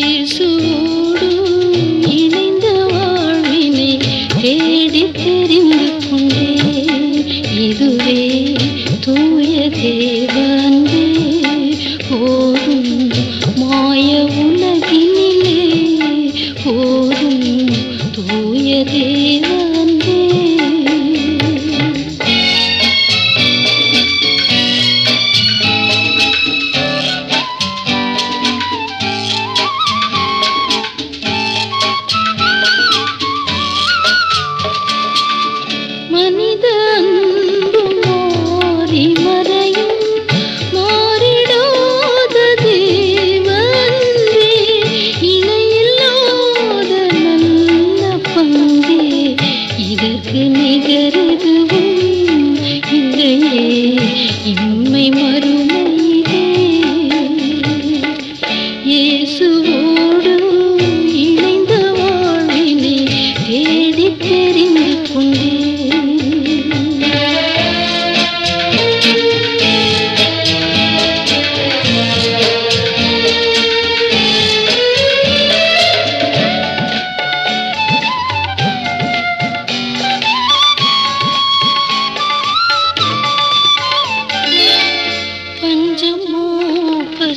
ಯೇಸು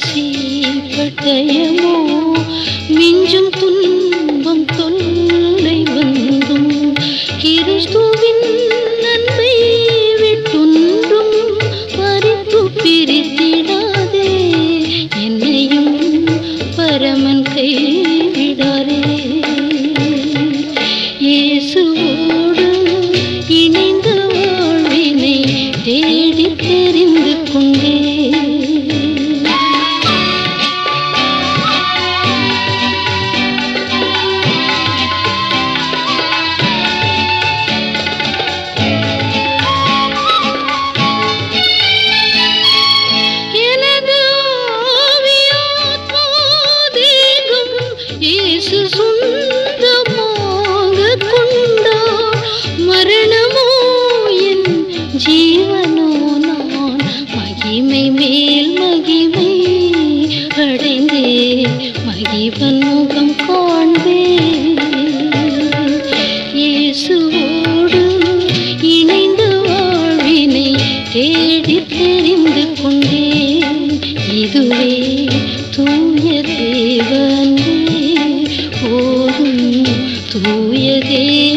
பசி பட்டயமோ மிஞ்சும் துன்பம் தொல்லை வந்தும். கிறிஸ்துவின் நன்மை விட்டுன்றும். பறித்து பிரித்திடாதே. என்னையும் பரமன் கைவிடாரே மகிமை மேல் மகிமை அடைந்தே மகிவன் முகம் காண்பே. இயேசுவோடு இணைந்து வாழ்வினை தேடி தெரிந்து கொண்டேன் இதுவே தூய தேவனே. போதும் தூய தேவ